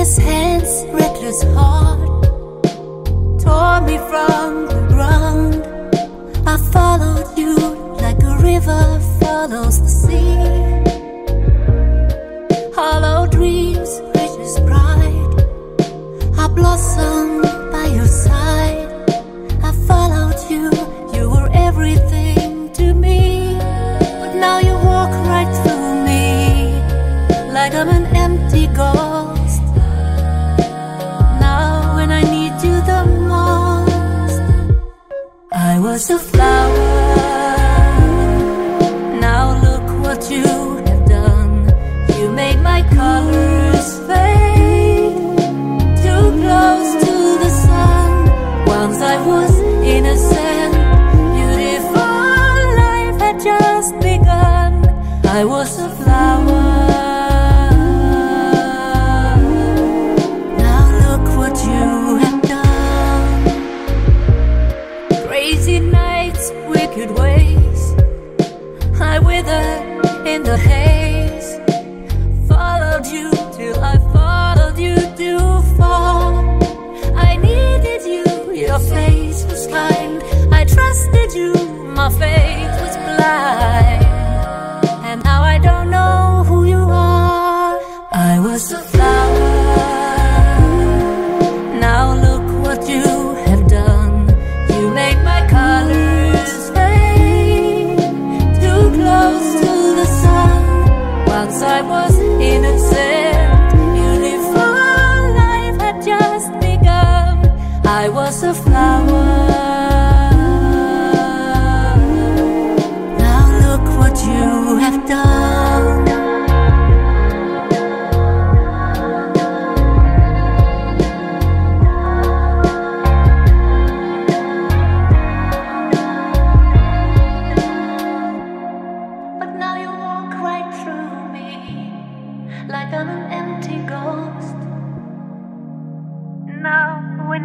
this hand's reckless heart tore me from the ground. I followed you like a river follows the sea. Hollow dreams, riches, pride. I blossomed by your side. I followed you, you were everything to me. But now you walk right through me like I'm an empty ghost. Was a flower. Now, look what you have done. You made my colors fade too close to the sun. Once I was innocent, beautiful life had just begun. I was a flower. Your face was kind. I trusted you, my faith was blind. I was innocent, beautiful life had just begun. I was a flower. Now look what you have done.